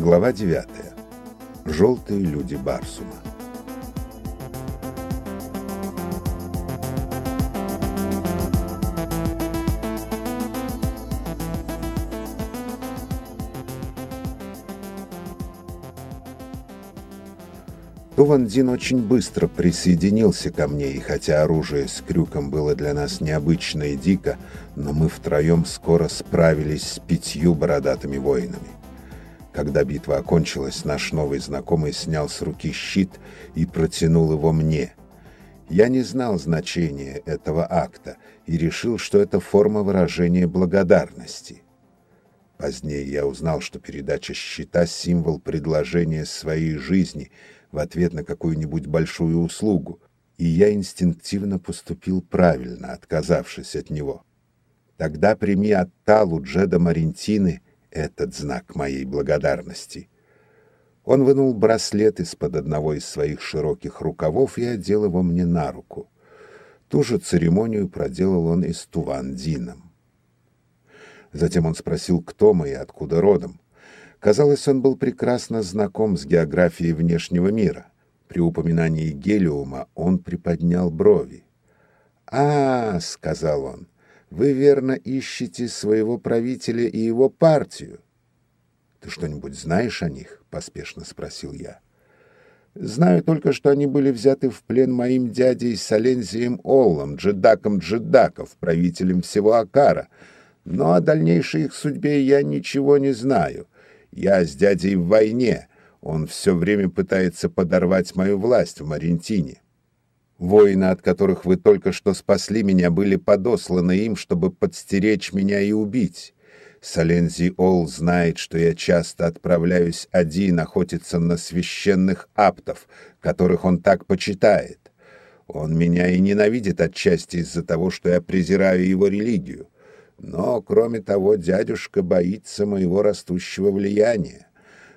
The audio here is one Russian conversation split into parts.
Глава 9. Желтые люди Барсума. Тувандин очень быстро присоединился ко мне, и хотя оружие с крюком было для нас необычно и дико, но мы втроем скоро справились с пятью бородатыми воинами. Когда битва окончилась, наш новый знакомый снял с руки щит и протянул его мне. Я не знал значения этого акта и решил, что это форма выражения благодарности. Позднее я узнал, что передача щита — символ предложения своей жизни — в ответ на какую-нибудь большую услугу, и я инстинктивно поступил правильно, отказавшись от него. Тогда прими от Талу Джеда Марентины этот знак моей благодарности. Он вынул браслет из-под одного из своих широких рукавов и одел его мне на руку. Ту же церемонию проделал он и с Тувандином. Затем он спросил, кто мы и откуда родом. Казалось, он был прекрасно знаком с географией внешнего мира. При упоминании гелиума он приподнял брови. «А, — сказал он, — вы верно ищете своего правителя и его партию. Ты что-нибудь знаешь о них? — поспешно спросил я. Знаю только, что они были взяты в плен моим дядей Солензием Оллом, джедаком джедаков, правителем всего Акара, но о дальнейшей их судьбе я ничего не знаю. Я с дядей в войне. Он все время пытается подорвать мою власть в Марентине. Воины, от которых вы только что спасли меня, были подосланы им, чтобы подстеречь меня и убить. Солензи Ол знает, что я часто отправляюсь один охотиться на священных аптов, которых он так почитает. Он меня и ненавидит отчасти из-за того, что я презираю его религию. Но, кроме того, дядюшка боится моего растущего влияния.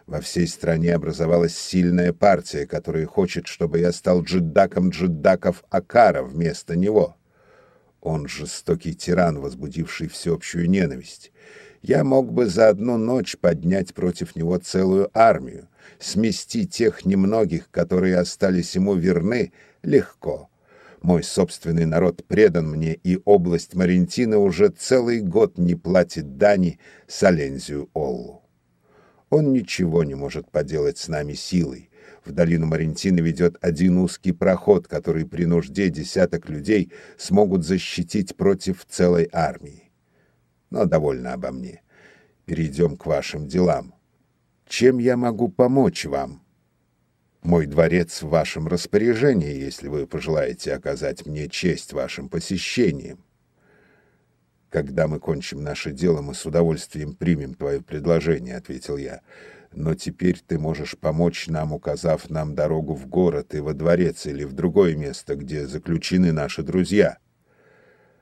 Во всей стране образовалась сильная партия, которая хочет, чтобы я стал джеддаком джеддаков Акара вместо него. Он жестокий тиран, возбудивший всеобщую ненависть. Я мог бы за одну ночь поднять против него целую армию, смести тех немногих, которые остались ему верны, легко. Мой собственный народ предан мне, и область Марентина уже целый год не платит дани Салензию Оллу. Он ничего не может поделать с нами силой. В долину Марентина ведет один узкий проход, который при нужде десяток людей смогут защитить против целой армии. Но довольно обо мне. Перейдем к вашим делам. Чем я могу помочь вам? Мой дворец в вашем распоряжении, если вы пожелаете оказать мне честь вашим посещением. Когда мы кончим наше дело, мы с удовольствием примем твое предложение, ответил я. Но теперь ты можешь помочь нам, указав нам дорогу в город и во дворец или в другое место, где заключены наши друзья.